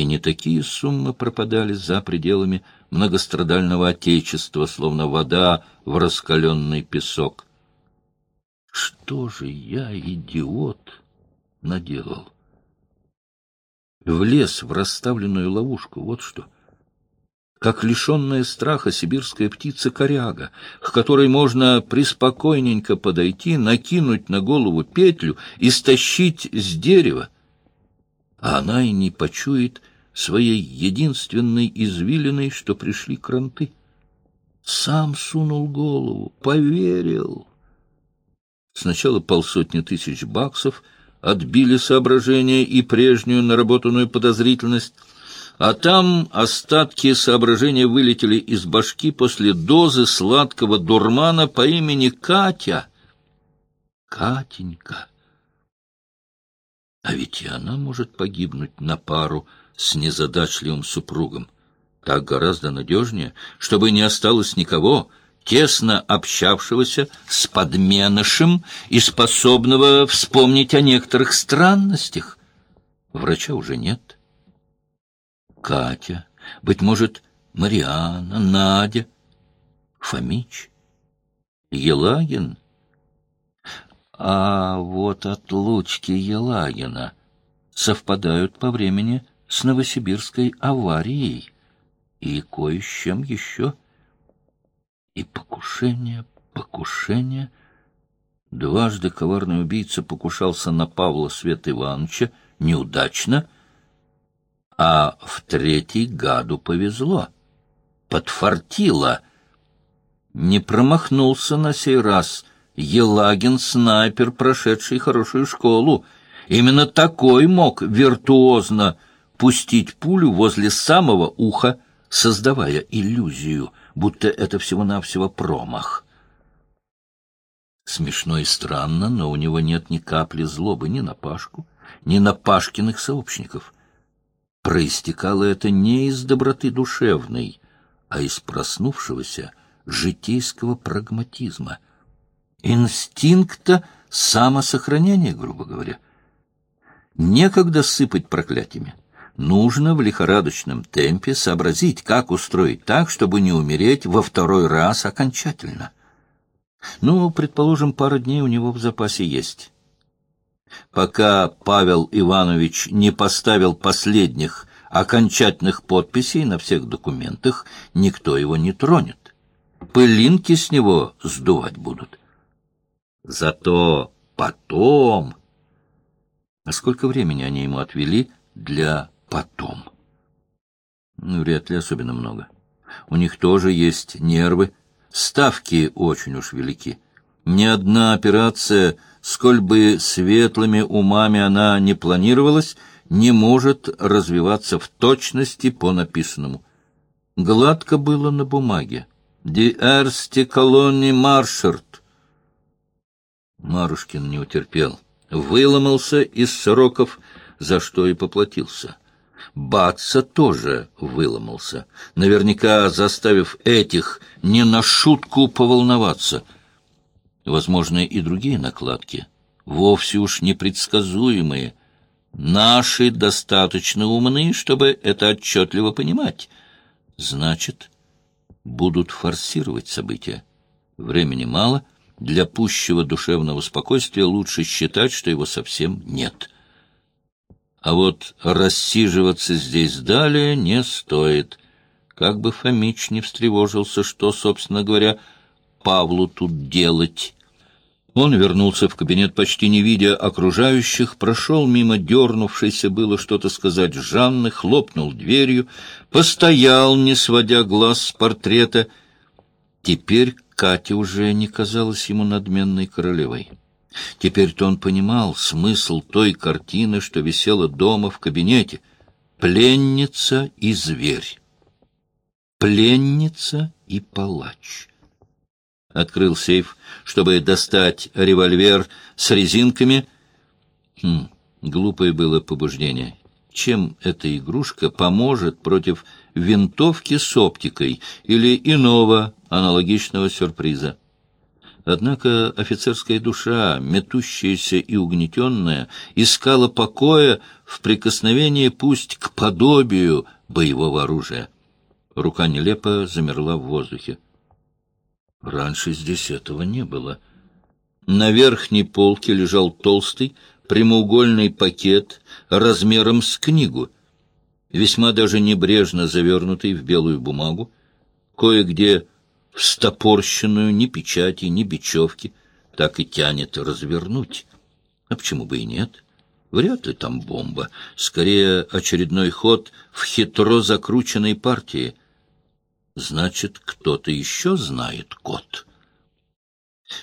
И не такие суммы пропадали за пределами многострадального Отечества, словно вода в раскаленный песок. Что же я, идиот, наделал? Влез в расставленную ловушку, вот что — как лишенная страха сибирская птица-коряга, к которой можно приспокойненько подойти, накинуть на голову петлю и стащить с дерева. А она и не почует своей единственной извилиной, что пришли кранты. Сам сунул голову, поверил. Сначала полсотни тысяч баксов отбили соображения и прежнюю наработанную подозрительность — а там остатки соображения вылетели из башки после дозы сладкого дурмана по имени Катя. Катенька. А ведь и она может погибнуть на пару с незадачливым супругом. Так гораздо надежнее, чтобы не осталось никого, тесно общавшегося с подменышем и способного вспомнить о некоторых странностях. Врача уже нет. Катя, быть может, Марианна, Надя, Фомич, Елагин. А вот отлучки Елагина совпадают по времени с новосибирской аварией и кое с чем еще. И покушение, покушение. Дважды коварный убийца покушался на Павла Свет Ивановича неудачно — а в третий гаду повезло. Подфартило. Не промахнулся на сей раз. Елагин — снайпер, прошедший хорошую школу. Именно такой мог виртуозно пустить пулю возле самого уха, создавая иллюзию, будто это всего-навсего промах. Смешно и странно, но у него нет ни капли злобы ни на Пашку, ни на Пашкиных сообщников — проистекало это не из доброты душевной, а из проснувшегося житейского прагматизма, инстинкта самосохранения, грубо говоря. Некогда сыпать проклятиями. Нужно в лихорадочном темпе сообразить, как устроить так, чтобы не умереть во второй раз окончательно. Ну, предположим, пара дней у него в запасе есть пока Павел Иванович не поставил последних окончательных подписей на всех документах, никто его не тронет. Пылинки с него сдувать будут. Зато потом... А сколько времени они ему отвели для «потом»? Ну, вряд ли особенно много. У них тоже есть нервы, ставки очень уж велики. Ни одна операция сколь бы светлыми умами она не планировалась, не может развиваться в точности по написанному. Гладко было на бумаге. «Ди эрсти колонни маршерт». Марушкин не утерпел. Выломался из сроков, за что и поплатился. Баца тоже выломался, наверняка заставив этих не на шутку поволноваться — возможны и другие накладки, вовсе уж непредсказуемые. Наши достаточно умны, чтобы это отчетливо понимать. Значит, будут форсировать события. Времени мало, для пущего душевного спокойствия лучше считать, что его совсем нет. А вот рассиживаться здесь далее не стоит. Как бы Фомич не встревожился, что, собственно говоря, Павлу тут делать? Он вернулся в кабинет, почти не видя окружающих, прошел мимо дернувшейся было что-то сказать Жанны, хлопнул дверью, постоял, не сводя глаз с портрета. Теперь Катя уже не казалась ему надменной королевой. Теперь-то он понимал смысл той картины, что висела дома в кабинете. Пленница и зверь. Пленница и палач открыл сейф, чтобы достать револьвер с резинками. Хм, глупое было побуждение. Чем эта игрушка поможет против винтовки с оптикой или иного аналогичного сюрприза? Однако офицерская душа, метущаяся и угнетенная, искала покоя в прикосновении пусть к подобию боевого оружия. Рука нелепо замерла в воздухе. Раньше здесь этого не было. На верхней полке лежал толстый, прямоугольный пакет размером с книгу, весьма даже небрежно завернутый в белую бумагу, кое-где встопорщенную ни печати, ни бечевки, так и тянет развернуть. А почему бы и нет? Вряд ли там бомба. Скорее, очередной ход в хитро закрученной партии. Значит, кто-то еще знает код.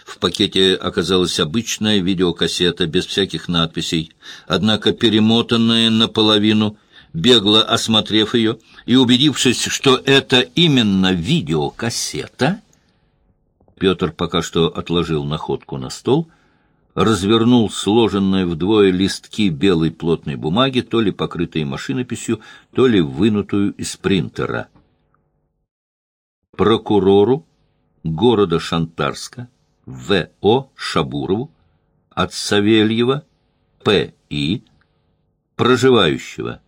В пакете оказалась обычная видеокассета без всяких надписей, однако перемотанная наполовину, бегло осмотрев ее и убедившись, что это именно видеокассета, Петр пока что отложил находку на стол, развернул сложенные вдвое листки белой плотной бумаги, то ли покрытые машинописью, то ли вынутую из принтера. Прокурору города Шантарска в.О. Шабурову от Савельева П.И., проживающего.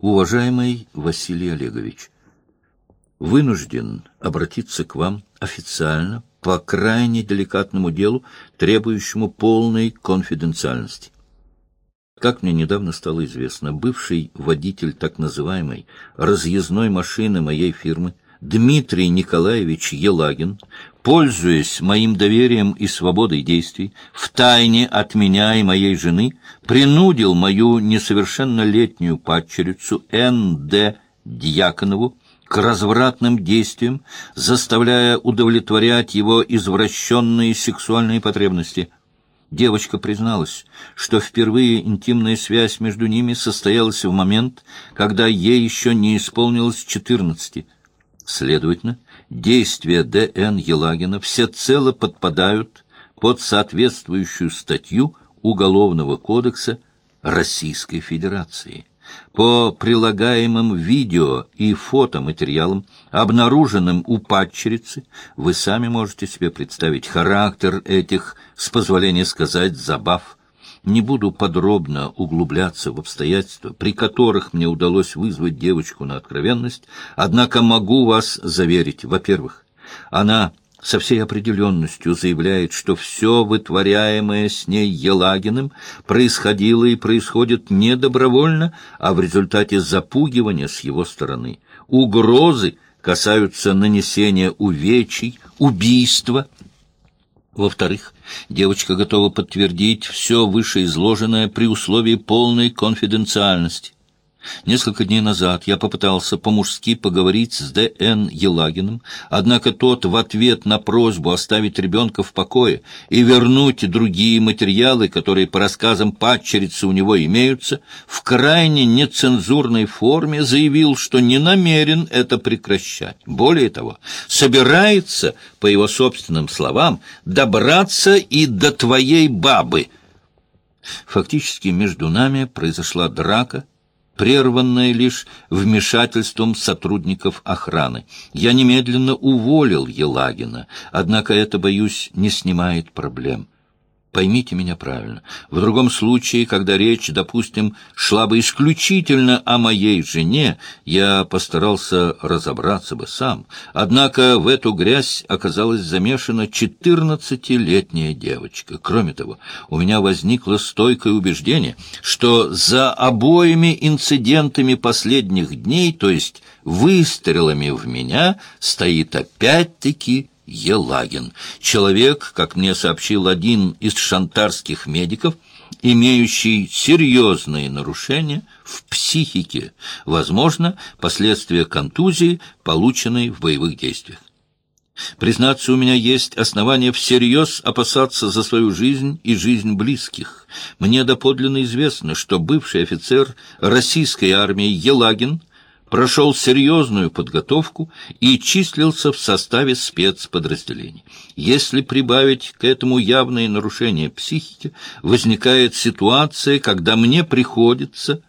Уважаемый Василий Олегович, вынужден обратиться к вам официально по крайне деликатному делу, требующему полной конфиденциальности. Как мне недавно стало известно, бывший водитель так называемой разъездной машины моей фирмы Дмитрий Николаевич Елагин, пользуясь моим доверием и свободой действий, втайне от меня и моей жены, принудил мою несовершеннолетнюю падчерицу Н.Д. Дьяконову к развратным действиям, заставляя удовлетворять его извращенные сексуальные потребности. Девочка призналась, что впервые интимная связь между ними состоялась в момент, когда ей еще не исполнилось четырнадцати, Следовательно, действия Д.Н. Елагина всецело подпадают под соответствующую статью Уголовного кодекса Российской Федерации. По прилагаемым видео и фотоматериалам, обнаруженным у падчерицы, вы сами можете себе представить характер этих, с позволения сказать, забав – не буду подробно углубляться в обстоятельства, при которых мне удалось вызвать девочку на откровенность, однако могу вас заверить, во-первых, она со всей определенностью заявляет, что все вытворяемое с ней Елагиным происходило и происходит не добровольно, а в результате запугивания с его стороны. Угрозы касаются нанесения увечий, убийства – во-вторых, девочка готова подтвердить все вышеизложенное при условии полной конфиденциальности. Несколько дней назад я попытался по-мужски поговорить с Д.Н. Елагиным, однако тот в ответ на просьбу оставить ребенка в покое и вернуть другие материалы, которые по рассказам падчерицы у него имеются, в крайне нецензурной форме заявил, что не намерен это прекращать. Более того, собирается, по его собственным словам, добраться и до твоей бабы. Фактически между нами произошла драка, прерванное лишь вмешательством сотрудников охраны. Я немедленно уволил Елагина, однако это, боюсь, не снимает проблем. Поймите меня правильно. В другом случае, когда речь, допустим, шла бы исключительно о моей жене, я постарался разобраться бы сам. Однако в эту грязь оказалась замешана четырнадцатилетняя девочка. Кроме того, у меня возникло стойкое убеждение, что за обоими инцидентами последних дней, то есть выстрелами в меня, стоит опять-таки Елагин. Человек, как мне сообщил один из шантарских медиков, имеющий серьезные нарушения в психике, возможно, последствия контузии, полученной в боевых действиях. Признаться, у меня есть основания всерьез опасаться за свою жизнь и жизнь близких. Мне доподлинно известно, что бывший офицер российской армии Елагин – прошел серьезную подготовку и числился в составе спецподразделений. Если прибавить к этому явные нарушения психики, возникает ситуация, когда мне приходится